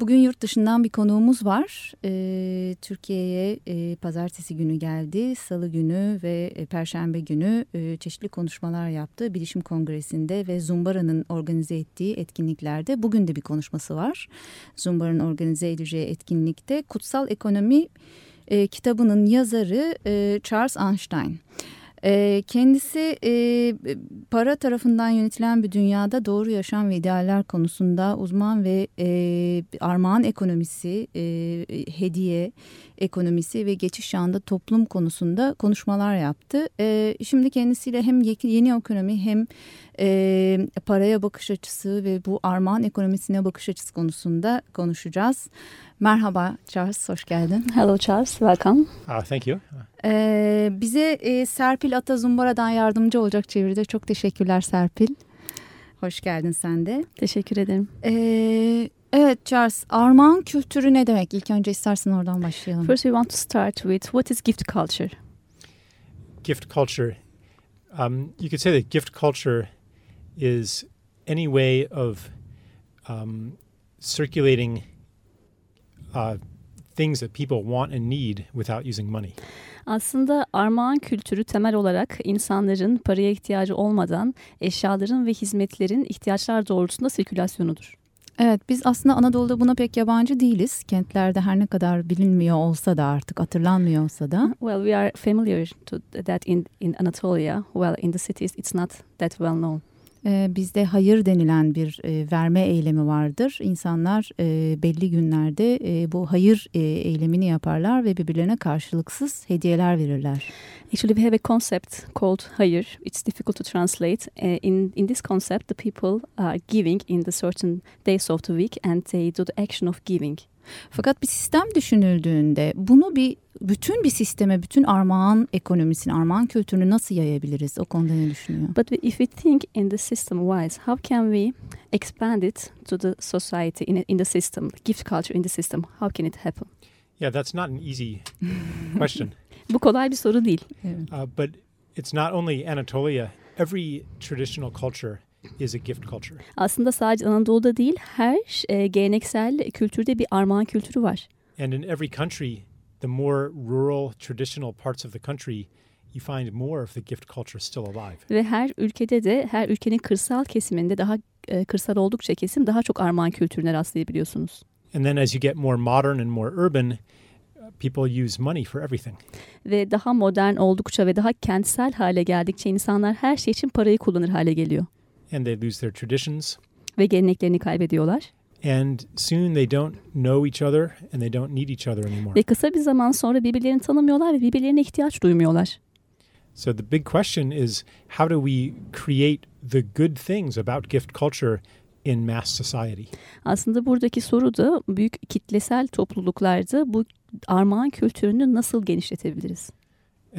Bugün yurt dışından bir konuğumuz var. Ee, Türkiye'ye e, pazartesi günü geldi. Salı günü ve e, perşembe günü e, çeşitli konuşmalar yaptı. Bilişim Kongresi'nde ve Zumbara'nın organize ettiği etkinliklerde. Bugün de bir konuşması var. Zumbara'nın organize edeceği etkinlikte Kutsal Ekonomi e, kitabının yazarı e, Charles Einstein. Kendisi para tarafından yönetilen bir dünyada doğru yaşam ve idealler konusunda uzman ve armağan ekonomisi, hediye ekonomisi ve geçiş çağında toplum konusunda konuşmalar yaptı. şimdi kendisiyle hem yeni ekonomi hem paraya bakış açısı ve bu armağan ekonomisine bakış açısı konusunda konuşacağız. Merhaba Charles, hoş geldin. Hello Charles, welcome. Uh, thank you. Ee, bize e, Serpil Atazumbara'dan yardımcı olacak çeviride. Çok teşekkürler Serpil. Hoş geldin sen de. Teşekkür ederim. Ee, evet Charles, armağan kültürü ne demek? İlk önce istersen oradan başlayalım. First we want to start with what is gift culture? Gift culture. Um, you could say that gift culture is any way of um, circulating uh, things that people want and need without using money. Aslında armağan kültürü temel olarak insanların paraya ihtiyacı olmadan eşyaların ve hizmetlerin ihtiyaçlar doğrultusunda sirkülasyonudur. Evet biz aslında Anadolu'da buna pek yabancı değiliz. Kentlerde her ne kadar bilinmiyor olsa da artık hatırlanmıyor olsa da. Well we are familiar to that in in Anatolia. Well in the cities it's not that well known. Ee, bizde hayır denilen bir e, verme eylemi vardır. İnsanlar e, belli günlerde e, bu hayır eylemini yaparlar ve birbirlerine karşılıksız hediyeler verirler. Actually, we have a concept called hayır. It's difficult to translate. in in this concept, the people are giving in the certain days of the week, and they do the action of giving. Fakat bir sistem düşünüldüğünde bunu bir bütün bir sisteme, bütün armağan ekonomisini, armağan kültürünü nasıl yayabiliriz? O konuda ne düşünüyor? But if we think in the system wise, how can we expand it to the society in, in the system, gift culture in the system? How can it happen? Yeah, that's not an easy question. Bu kolay bir soru değil. Uh, but it's not only Anatolia. Every traditional culture is a gift culture. Aslında sadece Anadolu'da değil, her e, geleneksel kültürde bir armağan kültürü var. And in every country, the more rural, traditional parts of the country, you find more of the gift culture still alive. Ve her ülkede de, her ülkenin kırsal kesiminde daha e, kırsal oldukça kesim daha çok armağan kültürüne rastlayabiliyorsunuz. And then as you get more modern and more urban, people use money for everything. Ve daha modern oldukça ve daha kentsel hale geldikçe insanlar her şey için parayı kullanır hale geliyor and they lose their traditions. Ve geleneklerini kaybediyorlar. And soon they don't know each other and they don't need each other anymore. Ve kısa bir zaman sonra birbirlerini tanımıyorlar ve birbirlerine ihtiyaç duymuyorlar. So the big question is how do we create the good things about gift culture in mass society? Aslında buradaki soru da büyük kitlesel topluluklarda bu armağan kültürünü nasıl genişletebiliriz?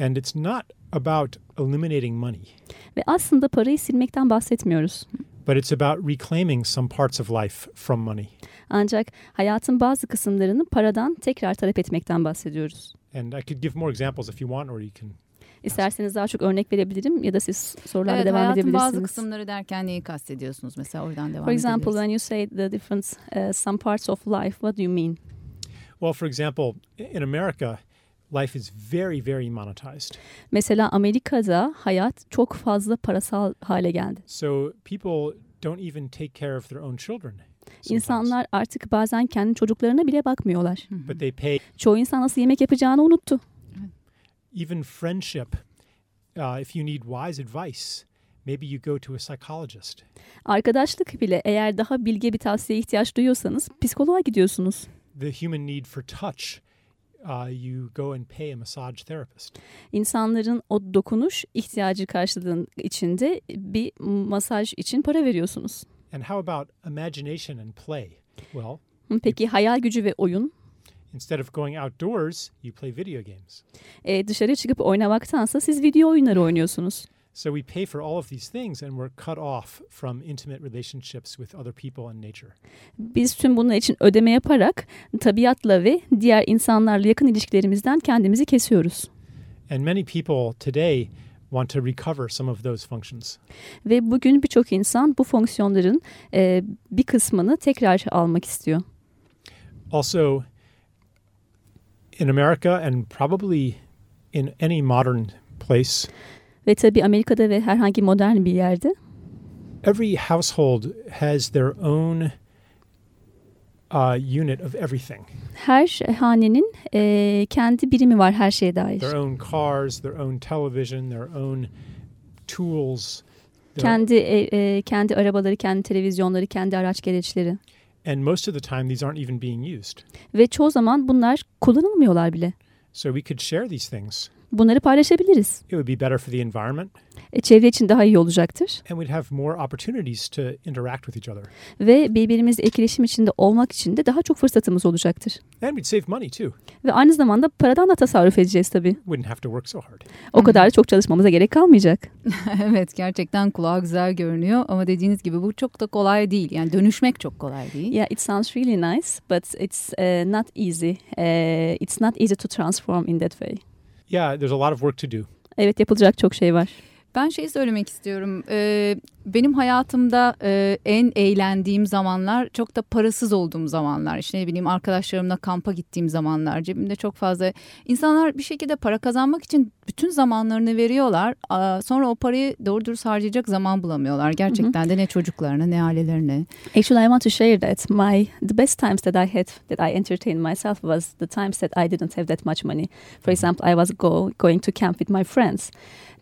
And it's not about eliminating money. Ve aslında parayı silmekten bahsetmiyoruz. But it's about reclaiming some parts of life from money. Ancak hayatın bazı kısımlarını paradan tekrar talep etmekten bahsediyoruz. And I could give more examples if you want or you can İsterseniz daha çok örnek verebilirim ya da siz sorularla evet, devam edebilirsiniz. Bazı kısımları derken neyi kastediyorsunuz? Mesela oradan devam For example, when you say the different uh, some parts of life, what do you mean? Well, for example, in America, life is very very monetized. Mesela Amerika'da hayat çok fazla parasal hale geldi. So people don't even take care of their own children. Sometimes. İnsanlar artık bazen kendi çocuklarına bile bakmıyorlar. But they pay. Çoğu insan nasıl yemek yapacağını unuttu. Even friendship, uh, if you need wise advice, maybe you go to a psychologist. Arkadaşlık bile eğer daha bilge bir tavsiyeye ihtiyaç duyuyorsanız psikoloğa gidiyorsunuz. The human need for touch uh, you go and pay a massage therapist. İnsanların o dokunuş ihtiyacı karşılığın içinde bir masaj için para veriyorsunuz. And how about imagination and play? Well, Peki hayal gücü ve oyun? Instead of going outdoors, you play video games. E, dışarı çıkıp oynamaktansa siz video oyunları oynuyorsunuz. So we pay for all of these things and we're cut off from intimate relationships with other people and nature. Biz tüm bunlar için ödeme yaparak tabiatla ve diğer insanlarla yakın ilişkilerimizden kendimizi kesiyoruz. And many people today want to recover some of those functions. Ve bugün birçok insan bu fonksiyonların e, bir kısmını tekrar almak istiyor. Also, in America and probably in any modern place, Ve tabii Amerika'da ve herhangi modern bir yerde every household has their own uh, unit of everything her hanenin e, kendi birimi var her şeye dair. their own cars, their own television, their own tools. their- Kendi e, e, kendi arabaları, kendi televizyonları, kendi araç gereçleri. and most of the time, these aren't even being used. Ve çoğu zaman bunlar kullanılmıyorlar bile. So we could share these things. Bunları paylaşabiliriz. It would be better for the environment, E, çevre için daha iyi olacaktır. and we'd have more opportunities to interact with each other. Ve birbirimizle etkileşim içinde olmak için de daha çok fırsatımız olacaktır. And we'd save money too. Ve aynı zamanda paradan da tasarruf edeceğiz tabii. Wouldn't have to work so hard. O kadar çok çalışmamıza gerek kalmayacak. evet gerçekten kulağa güzel görünüyor ama dediğiniz gibi bu çok da kolay değil. Yani dönüşmek çok kolay değil. Yeah, it sounds really nice, but it's uh, not easy. Uh, it's not easy to transform in that way. Yeah, there's a lot of work to do. Evet yapılacak çok şey var. Ben şey söylemek istiyorum. Ee, benim hayatımda e, en eğlendiğim zamanlar çok da parasız olduğum zamanlar. İşte ne bileyim arkadaşlarımla kampa gittiğim zamanlar. Cebimde çok fazla. İnsanlar bir şekilde para kazanmak için bütün zamanlarını veriyorlar. Aa, Sonra o parayı doğru dürüst harcayacak zaman bulamıyorlar. Gerçekten de ne çocuklarına ne ailelerine. Actually, I want to share that my the best times that I had that I entertained myself was the times that I didn't have that much money. For example, I was go, going to camp with my friends.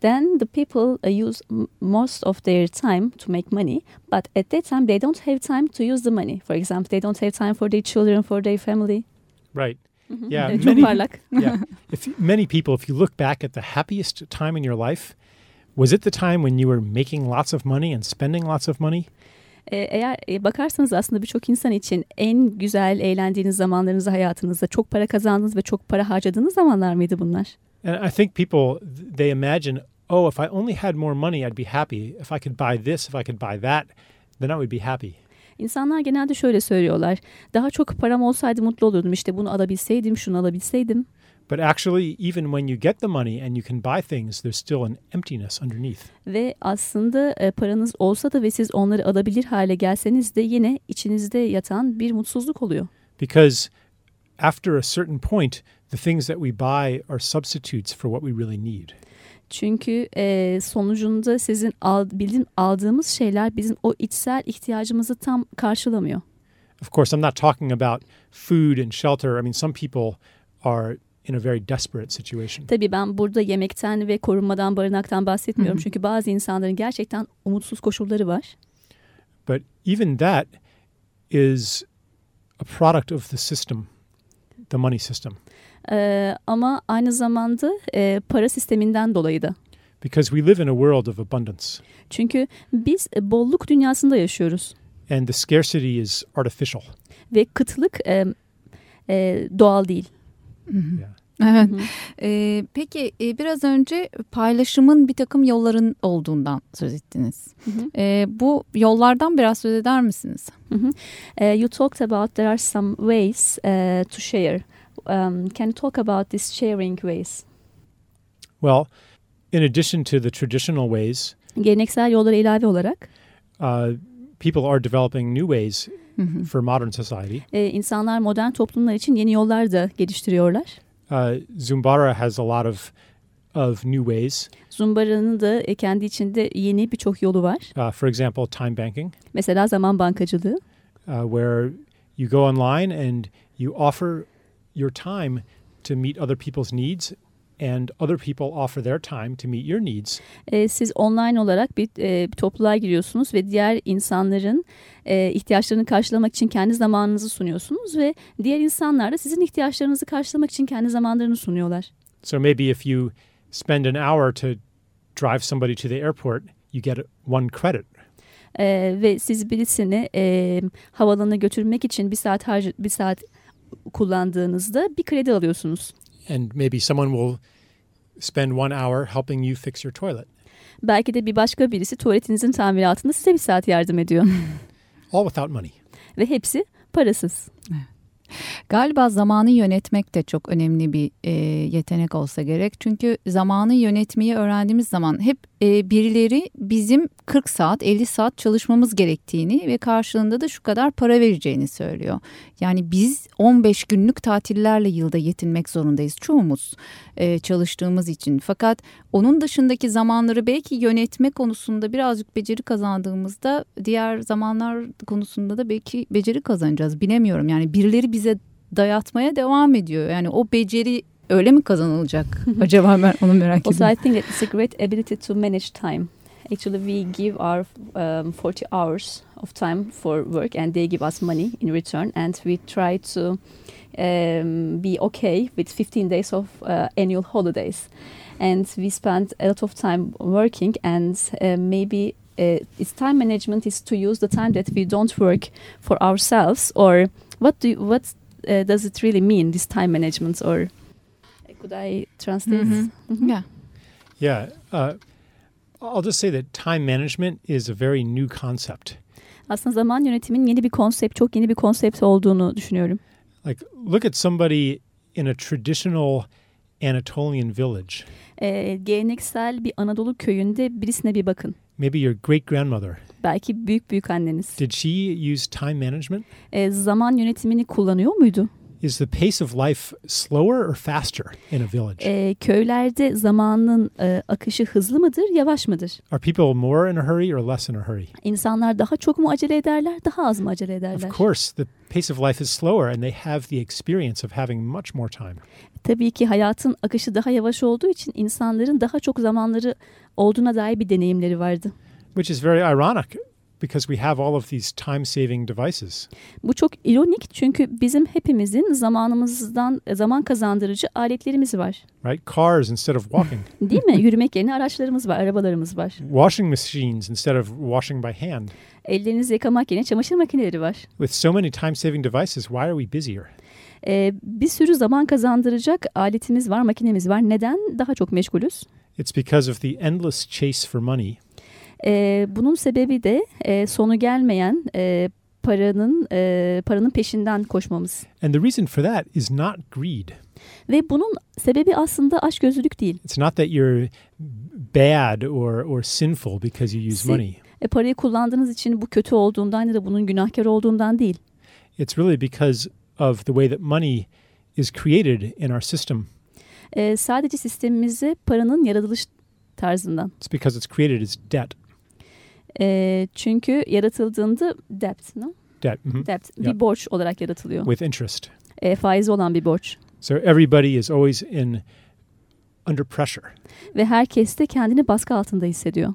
Then the people uh, use most of their time to make money, but at that time they don't have time to use the money. For example, they don't have time for their children, for their family. Right. Yeah, Evet, many- yeah. If many people, if you look back at the happiest time in your life, was it the time when you were making lots of money and spending lots of money? Ee, Eğer e, bakarsanız aslında birçok insan için en güzel eğlendiğiniz zamanlarınızı hayatınızda çok para kazandığınız ve çok para harcadığınız zamanlar mıydı bunlar? And I think people th- they imagine, oh, if I only had more money, I'd be happy. If I could buy this, if I could buy that, then I would be happy. İnsanlar genelde şöyle söylüyorlar. Daha çok param olsaydı mutlu olurdum. İşte bunu alabilseydim, şunu alabilseydim. But actually, even when you get the money and you can buy things, there's still an emptiness underneath. Ve aslında e, paranız olsa da ve siz onları alabilir hale gelseniz de yine içinizde yatan bir mutsuzluk oluyor. Because after a certain point, the things that we buy are substitutes for what we really need. Çünkü e, sonucunda sizin al, bildiğin aldığımız şeyler bizim o içsel ihtiyacımızı tam karşılamıyor. Of course, I'm not talking about food and shelter. I mean, some people are in a very desperate situation. Tabii ben burada yemekten ve korunmadan, barınaktan bahsetmiyorum. Çünkü bazı insanların gerçekten umutsuz koşulları var. But even that is a product of the system, the money system, Ee, ama aynı zamanda e, para sisteminden dolayı da. because we live in a world of abundance Çünkü biz bolluk dünyasında yaşıyoruz. and the scarcity is artificial. Ve kıtlık e, e, doğal değil. Yeah. Evet. Hı hı. Ee, peki e, biraz önce paylaşımın bir takım yolların olduğundan söz ettiniz. Hı hı. Ee, bu yollardan biraz söz eder misiniz? Hı hı. Eh, you talked about there are some ways eh, to share. Um, can you talk about these sharing ways? Well, in addition to the traditional ways, Geleneksel yollara ilave olarak uh, people are developing new ways for modern society. e, insanlar modern toplumlar için yeni yollar da geliştiriyorlar. Uh, Zumbara has a lot of of new ways. Zumbara'nın da kendi içinde yeni birçok yolu var. Uh, for example, time banking, Mesela zaman bankacılığı. uh, where you go online and you offer your time to meet other people's needs, and other people offer their time to meet your needs. E, siz online olarak bir, e, bir topluluğa giriyorsunuz ve diğer insanların e, ihtiyaçlarını karşılamak için kendi zamanınızı sunuyorsunuz ve diğer insanlar da sizin ihtiyaçlarınızı karşılamak için kendi zamanlarını sunuyorlar. So maybe if you spend an hour to drive somebody to the airport, you get one credit. E, ve siz birisini e, havalanına götürmek için bir saat harca, bir saat kullandığınızda bir kredi alıyorsunuz. And maybe someone will spend one hour helping you fix your toilet, Belki de bir başka birisi tuvaletinizin tamiratında size bir saat yardım ediyor. all without money. Ve hepsi parasız. Galiba zamanı yönetmek de çok önemli bir e, yetenek olsa gerek. Çünkü zamanı yönetmeyi öğrendiğimiz zaman hep e, birileri bizim 40 saat 50 saat çalışmamız gerektiğini ve karşılığında da şu kadar para vereceğini söylüyor. Yani biz 15 günlük tatillerle yılda yetinmek zorundayız çoğumuz e, çalıştığımız için. Fakat onun dışındaki zamanları belki yönetme konusunda birazcık beceri kazandığımızda diğer zamanlar konusunda da belki beceri kazanacağız. Bilemiyorum yani birileri bize dayatmaya devam ediyor. Yani o beceri öyle mi kazanılacak? Acaba ben onu merak Also. I think it's a great ability to manage time. Actually, we give our um, 40 hours of time for work, and they give us money in return, and we try to um, be okay with 15 days of uh, annual holidays. And we spend a lot of time working, and uh, maybe uh, its time management is to use the time that we don't work for ourselves, or what do you, what uh, does it really mean? This time management, or could I translate? Mhm. Mhm. Yeah. Yeah. Uh, I'll just say that time management is a very new concept. Aslında zaman yönetiminin yeni bir konsept, çok yeni bir konsept olduğunu düşünüyorum. Like, look at somebody in a traditional Anatolian village. Ee, geleneksel bir Anadolu köyünde birisine bir bakın. Maybe your great grandmother. Belki büyük büyük anneniz. Did she use time management? Ee, zaman yönetimini kullanıyor muydu? Is the pace of life slower or faster in a village? Ee, köylerde zamanın e, akışı hızlı mıdır, yavaş mıdır? Are people more in a hurry or less in a hurry? İnsanlar daha çok mu acele ederler, daha az mı acele ederler? Of course, the pace of life is slower and they have the experience of having much more time. Tabii ki hayatın akışı daha yavaş olduğu için insanların daha çok zamanları olduğuna dair bir deneyimleri vardı. Which is very ironic because we have all of these time saving devices. Bu çok ironik çünkü bizim hepimizin zamanımızdan e, zaman kazandırıcı aletlerimiz var. Right? Cars instead of walking, Değil mi? Yürümek yerine araçlarımız var, arabalarımız var. washing machines instead of washing by hand. Ellerinizi yıkamak yerine çamaşır makineleri var. With so many time saving devices, why are we busier? Ee, bir sürü zaman kazandıracak aletimiz var, makinemiz var. Neden daha çok meşgulüz? It's because of the endless chase for money Ee, bunun sebebi de e, sonu gelmeyen e, paranın e, paranın peşinden koşmamız. And the reason for that is not greed. Ve bunun sebebi aslında açgözlülük değil. It's not that you're bad or, or sinful because you use money. E, parayı kullandığınız için bu kötü olduğundan ya da bunun günahkar olduğundan değil. It's really because of the way that money is created in our system. E, sadece sistemimizi paranın yaratılış tarzından. It's because it's created as debt. E, çünkü yaratıldığında debt, no? Debt mhm, debt Yep. bir borç olarak yaratılıyor. with interest. E, faizi olan bir borç. So everybody is always in under pressure Ve herkes de kendini baskı altında hissediyor.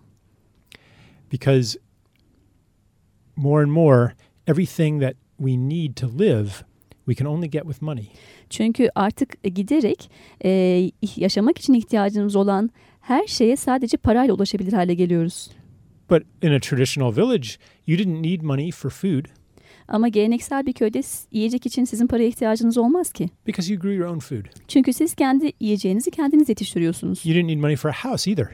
because more and more everything that we need to live we can only get with money. Çünkü artık giderek e, yaşamak için ihtiyacımız olan her şeye sadece parayla ulaşabilir hale geliyoruz. But in a traditional village, you didn't need money for food Ama geleneksel bir köyde yiyecek için sizin paraya ihtiyacınız olmaz ki. because you grew your own food. Çünkü siz kendi yiyeceğinizi kendiniz yetiştiriyorsunuz. You didn't need money for a house either.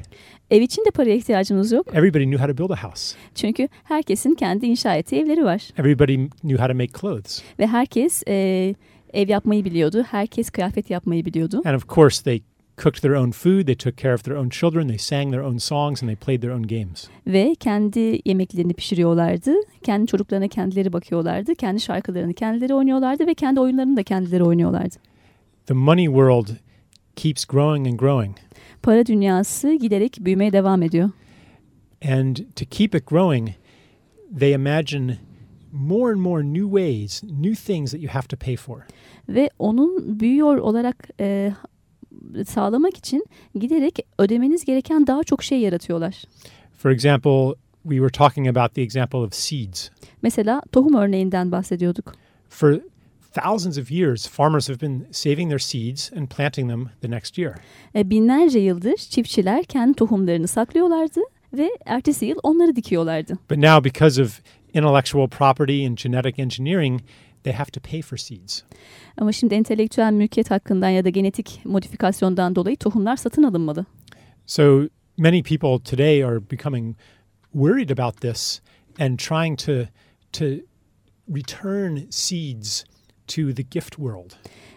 Ev için de paraya ihtiyacınız yok. Everybody knew how to build a house. Çünkü herkesin kendi inşa ettiği evleri var. Everybody knew how to make clothes. Ve herkes e, ev yapmayı biliyordu. Herkes kıyafet yapmayı biliyordu. And of course, they cooked their own food, they took care of their own children, they sang their own songs, and they played their own games. Ve kendi yemeklerini pişiriyorlardı. Kendi çocuklarına kendileri bakıyorlardı. Kendi şarkılarını kendileri oynuyorlardı ve kendi oyunlarını da kendileri oynuyorlardı. The money world keeps growing and growing. Para dünyası giderek büyümeye devam ediyor. And to keep it growing, they imagine more and more new ways, new things that you have to pay for. Ve onun büyüyor olarak e, sağlamak için giderek ödemeniz gereken daha çok şey yaratıyorlar. For example, we were talking about the example of seeds. Mesela tohum örneğinden bahsediyorduk. For thousands of years, farmers have been saving their seeds and planting them the next year. E, binlerce yıldır çiftçiler kendi tohumlarını saklıyorlardı ve ertesi yıl onları dikiyorlardı. But now, because of intellectual property and genetic engineering, they have to pay for seeds. Ama şimdi entelektüel mülkiyet hakkından ya da genetik modifikasyondan dolayı tohumlar satın alınmalı. So many people today are becoming worried about this and trying to to return seeds to the gift world.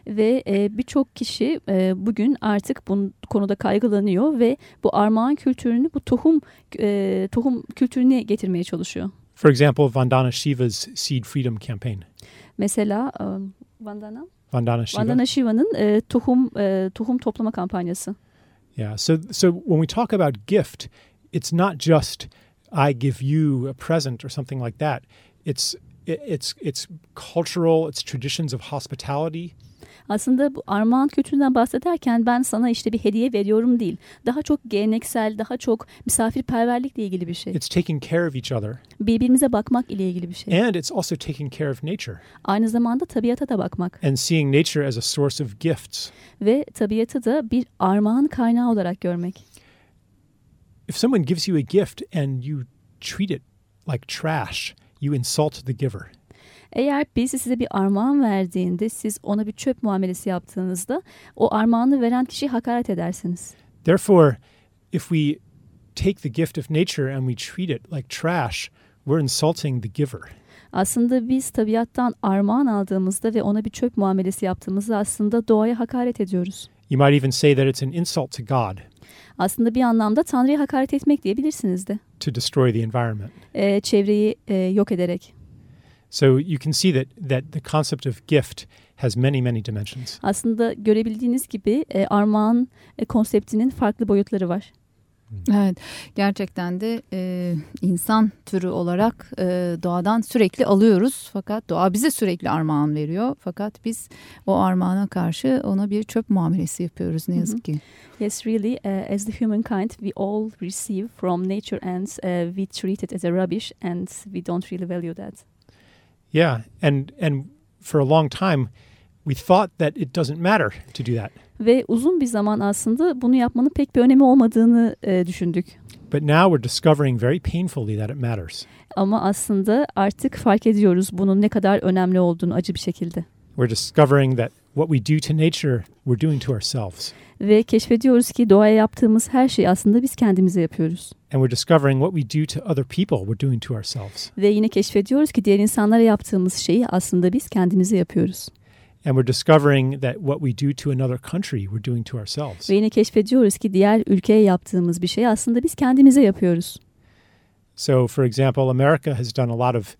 Ve e, birçok kişi e, bugün artık bu konuda kaygılanıyor ve bu armağan kültürünü, bu tohum e, tohum kültürüne getirmeye çalışıyor. For example, Vandana Shiva's Seed Freedom Campaign. Mesela e, Vandana, Vandana Shiva. Vandana Shiva'nın e, tohum e, tohum toplama kampanyası. Yeah. So so when we talk about gift, it's not just I give you a present or something like that. It's it, it's it's cultural, it's traditions of hospitality. Aslında bu armağan kültüründen bahsederken ben sana işte bir hediye veriyorum değil. Daha çok geleneksel, daha çok misafirperverlikle ilgili bir şey. It's taking care of each other, Birbirimize bakmak ile ilgili bir şey. and it's also taking care of nature Aynı zamanda tabiata da bakmak and seeing nature as a source of gifts. ve tabiatı da bir armağan kaynağı olarak görmek. If someone gives you a gift and you treat it like trash, you insult the giver. Eğer birisi size bir armağan verdiğinde siz ona bir çöp muamelesi yaptığınızda o armağanı veren kişiyi hakaret edersiniz. Therefore, if we take the gift of nature and we treat it like trash, we're insulting the giver. Aslında biz tabiattan armağan aldığımızda ve ona bir çöp muamelesi yaptığımızda aslında doğaya hakaret ediyoruz. You might even say that it's an insult to God Aslında bir anlamda Tanrı'ya hakaret etmek diyebilirsiniz de. to destroy the environment. Ee, çevreyi e, yok ederek. So you can see that that the concept of gift has many many dimensions. Aslında görebildiğiniz gibi e, armağan e, konseptinin farklı boyutları var. Evet, gerçekten de e, insan türü olarak e, doğadan sürekli alıyoruz. Fakat doğa bize sürekli armağan veriyor. Fakat biz o armağana karşı ona bir çöp muamelesi yapıyoruz ne yazık ki. Yes, really, uh, as the humankind, we all receive from nature and uh, we treat it as a rubbish and we don't really value that. Yeah, and and for a long time we thought that it doesn't matter to do that. Ve uzun bir zaman aslında bunu yapmanın pek bir önemi olmadığını e, düşündük. But now we're discovering very painfully that it matters. Ama aslında artık fark ediyoruz bunun ne kadar önemli olduğunu acı bir şekilde. We're discovering that what we do to nature, we're doing to ourselves. Ve keşfediyoruz ki doğaya yaptığımız her şeyi aslında biz kendimize yapıyoruz. And we're discovering what we do to other people, we're doing to ourselves. Ve yine keşfediyoruz ki diğer insanlara yaptığımız şeyi aslında biz kendimize yapıyoruz. And we're discovering that what we do to another country, we're doing to ourselves. Ve yine keşfediyoruz ki diğer ülkeye yaptığımız bir şeyi aslında biz kendimize yapıyoruz. So, for example, America has done a lot of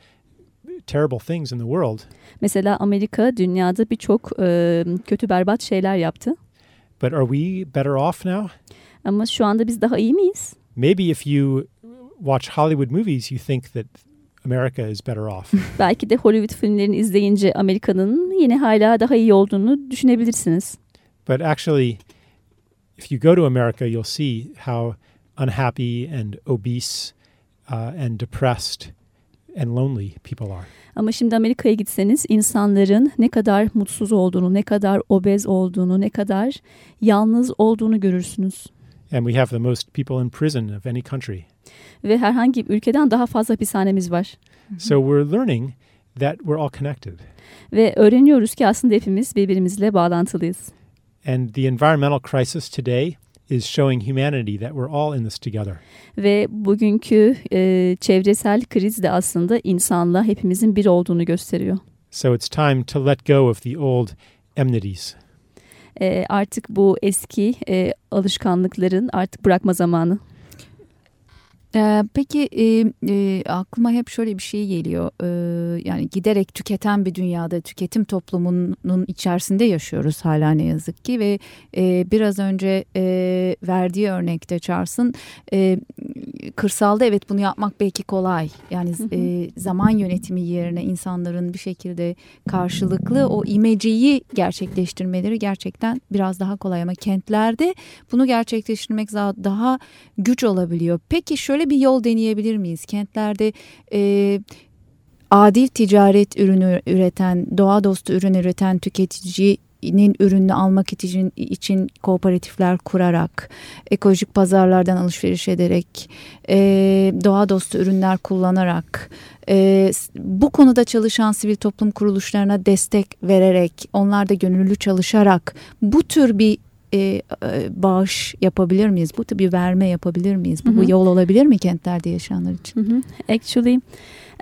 terrible things in the world, Mesela Amerika dünyada birçok e, kötü berbat şeyler yaptı. But are we better off now? Ama şu anda biz daha iyi miyiz? Maybe if you watch Hollywood movies, you think that America is better off. Belki de Hollywood filmlerini izleyince Amerika'nın yine hala daha iyi olduğunu düşünebilirsiniz. but actually, if you go to America, you'll see how unhappy and obese uh, and depressed and lonely people are. Ama şimdi Amerika'ya gitseniz insanların ne kadar mutsuz olduğunu, ne kadar obez olduğunu, ne kadar yalnız olduğunu görürsünüz. And we have the most people in prison of any country. Ve herhangi bir ülkeden daha fazla hapishanemiz var. So we're learning that we're all connected. Ve öğreniyoruz ki aslında hepimiz birbirimizle bağlantılıyız. And the environmental crisis today is showing humanity that we're all in this together. Ve bugünkü e, çevresel kriz de aslında insanla hepimizin bir olduğunu gösteriyor. So it's time to let go of the old enmities. E, artık bu eski e, alışkanlıkların artık bırakma zamanı. Ee, peki e, e, aklıma hep şöyle bir şey geliyor. Ee, yani giderek tüketen bir dünyada, tüketim toplumunun içerisinde yaşıyoruz hala ne yazık ki ve e, biraz önce e, verdiği örnekte Charles'ın e, kırsalda evet bunu yapmak belki kolay. Yani e, zaman yönetimi yerine insanların bir şekilde karşılıklı o imeceyi gerçekleştirmeleri gerçekten biraz daha kolay ama kentlerde bunu gerçekleştirmek za- daha güç olabiliyor. Peki şöyle bir yol deneyebilir miyiz? Kentlerde e, adil ticaret ürünü üreten, doğa dostu ürün üreten tüketici nin ürününü almak için, için kooperatifler kurarak, ekolojik pazarlardan alışveriş ederek, e, doğa dostu ürünler kullanarak, e, bu konuda çalışan sivil toplum kuruluşlarına destek vererek, onlar da gönüllü çalışarak bu tür bir e, e, bağış yapabilir miyiz? Bu tür bir verme yapabilir miyiz? Bu, bu yol olabilir mi kentlerde yaşayanlar için? Hı hı. Actually,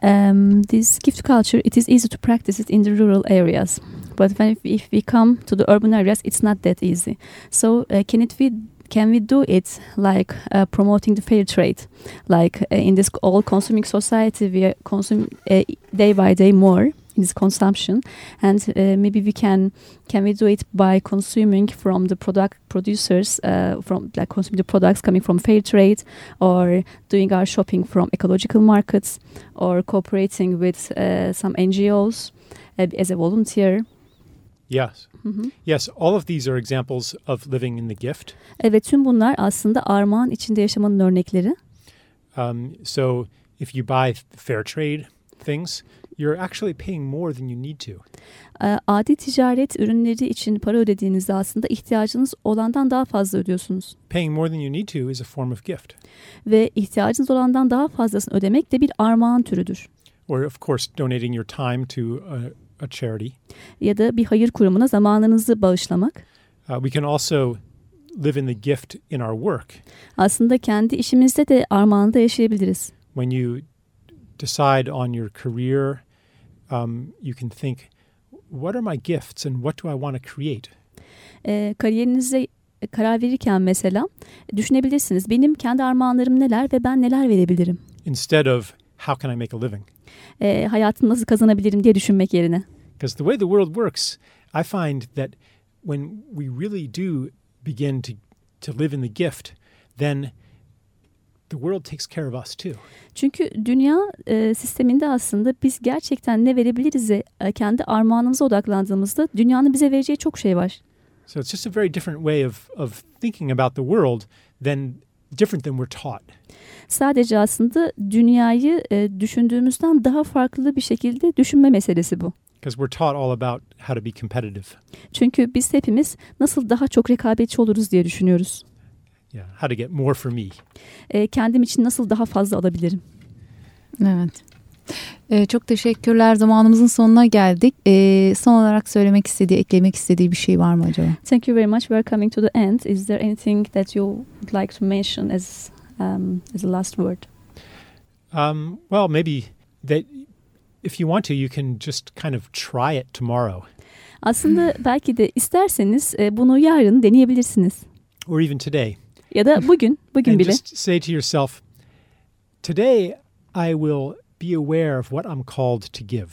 um, this gift culture, it is easy to practice it in the rural areas. But when if, if we come to the urban areas, it's not that easy. So uh, can it be can we do it like uh, promoting the fair trade like uh, in this all consuming society we consume uh, day by day more is consumption and uh, maybe we can can we do it by consuming from the product producers uh, from like consuming the products coming from fair trade or doing our shopping from ecological markets or cooperating with uh, some NGOs uh, as a volunteer Yes. Hı hı. Yes, all of these are examples of living in the gift. Evet tüm bunlar aslında armağan içinde yaşamanın örnekleri. Um, so if you buy fair trade things, you're actually paying more than you need to. Ee, Adi ticaret ürünleri için para ödediğinizde aslında ihtiyacınız olandan daha fazla ödüyorsunuz. Paying more than you need to is a form of gift. Ve ihtiyacınız olandan daha fazlasını ödemek de bir armağan türüdür. Or, of course, donating your time to a, a charity. Ya da bir hayır kurumuna zamanınızı bağışlamak. Uh, we can also live in the gift in our work. Aslında kendi işimizde de armağanda yaşayabiliriz. When you decide on your career, um, you can think, what are my gifts and what do I want to create? Kariyerinize karar verirken mesela düşünebilirsiniz. Benim kendi armağanlarım neler ve ben neler verebilirim? Instead of how can I make a living? Ee, hayatımı nasıl kazanabilirim diye düşünmek yerine. Because the way the world works, I find that when we really do begin to, to live in the gift, then the world takes care of us too. Çünkü dünya e, sisteminde aslında biz gerçekten ne verebiliriz e, kendi armağanımıza odaklandığımızda dünyanın bize vereceği çok şey var. So it's just a very different way of, of thinking about the world than different than we're taught. Sadece aslında dünyayı e, düşündüğümüzden daha farklı bir şekilde düşünme meselesi bu. Because we're taught all about how to be competitive. Çünkü biz hepimiz nasıl daha çok rekabetçi oluruz diye düşünüyoruz. Yeah, how to get more for me. E, kendim için nasıl daha fazla alabilirim? Evet. Ee, çok teşekkürler. Zamanımızın sonuna geldik. Ee, son olarak söylemek istediği, eklemek istediği bir şey var mı acaba? Thank you very much. We are coming to the end. Is there anything that you would like to mention as um, as a last word? Um, well, maybe that if you want to, you can just kind of try it tomorrow Aslında belki de isterseniz e, bunu yarın deneyebilirsiniz. or even today. Ya da bugün, bugün and bile. just say to yourself, today I will be aware of what I'm called to give.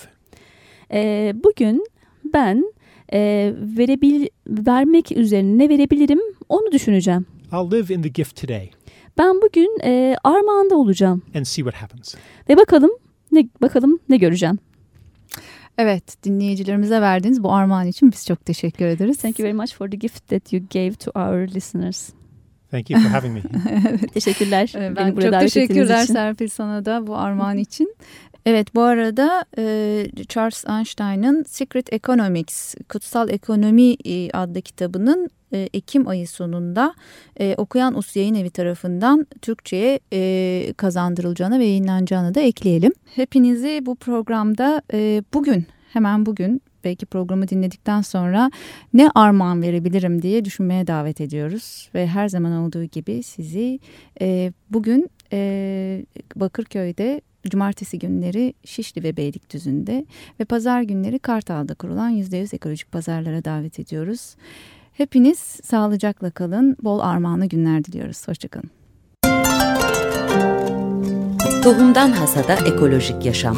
E, bugün ben e, verebil vermek üzerine ne verebilirim onu düşüneceğim. I'll live in the gift today Ben bugün e, armağanda olacağım and see what happens. ve bakalım ne bakalım ne göreceğim. Evet, dinleyicilerimize verdiğiniz bu armağan için biz çok teşekkür ederiz. Thank you very much for the gift that you gave to our listeners. Thank you for having me. Teşekkürler. Beni Ben çok teşekkürler. Serpil sana da bu armağan için. Evet bu arada e, Charles Einstein'ın Secret Economics, Kutsal Ekonomi e, adlı kitabının e, Ekim ayı sonunda e, Okuyan Us Yayın Evi tarafından Türkçe'ye e, kazandırılacağını ve yayınlanacağını da ekleyelim. Hepinizi bu programda e, bugün, hemen bugün belki programı dinledikten sonra ne armağan verebilirim diye düşünmeye davet ediyoruz. Ve her zaman olduğu gibi sizi e, bugün e, Bakırköy'de cumartesi günleri Şişli ve Beylikdüzü'nde ve pazar günleri Kartal'da kurulan %100 ekolojik pazarlara davet ediyoruz. Hepiniz sağlıcakla kalın, bol armağanlı günler diliyoruz. Hoşçakalın. Tohumdan Hasada Ekolojik Yaşam